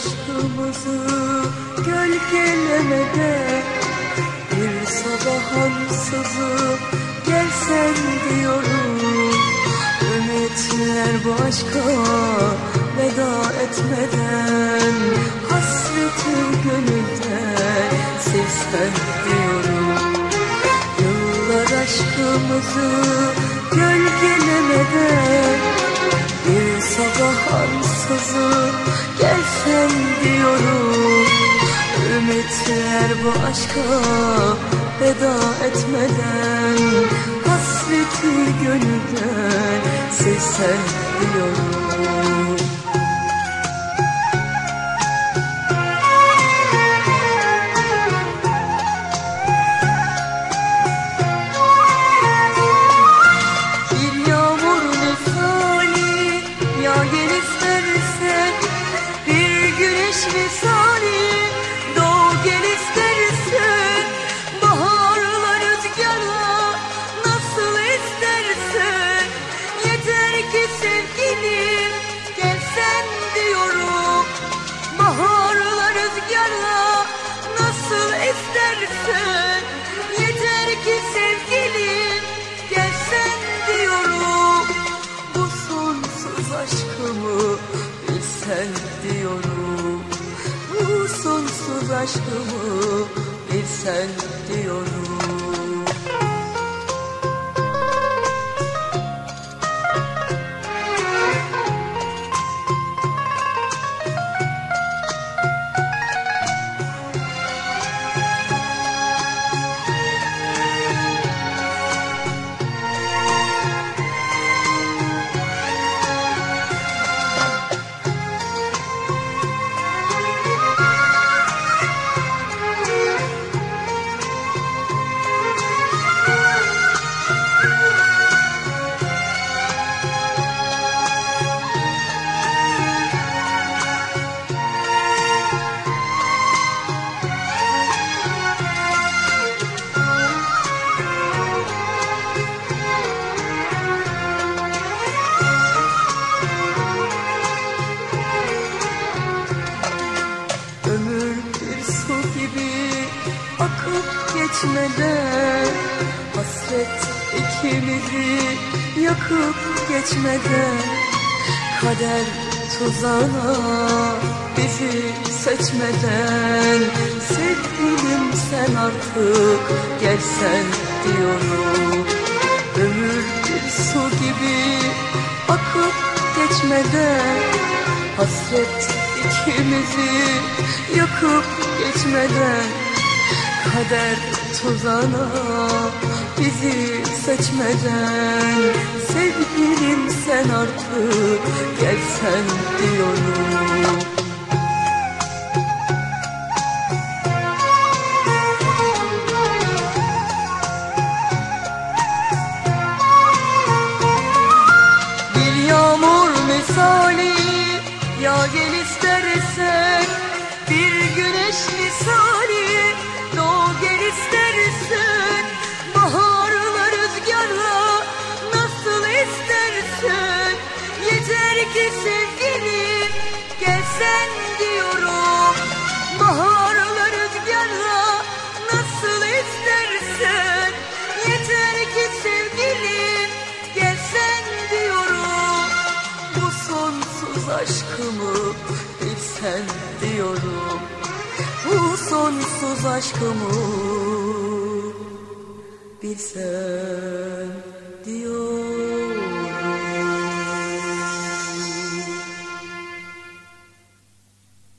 aşkımızı gölgelemede Bir sabah ansızı gelsen diyorum. Ümitler bu aşka veda etmeden Hasreti gönülden silsen diyorum. Yıllar aşkımızı gölgelemeden Bir sabah bu aşka veda etmeden Hasreti gönülden silsen bilsen diyorum. Bu sonsuz aşkımı bilsen diyorum geçmeden Hasret ikimizi yakıp geçmeden Kader tuzağına bizi seçmeden Sevgilim sen artık gelsen diyorum. Ömür bir su gibi akıp geçmeden Hasret ikimizi yakıp geçmeden Kader tuzağına bizi seçmeden Sevgilim sen artık gelsen diyorum. Bir yağmur misali ya gel istersen Bir güneş misali istersen Baharla rüzgarla nasıl istersen. Yeter ki sevgilim gelsen diyorum. Baharla rüzgarla nasıl istersen. Yeter ki sevgilim gelsen diyorum. Bu sonsuz aşkımı bilsen diyorum Bu sonsuz aşkımı bilsen diyorum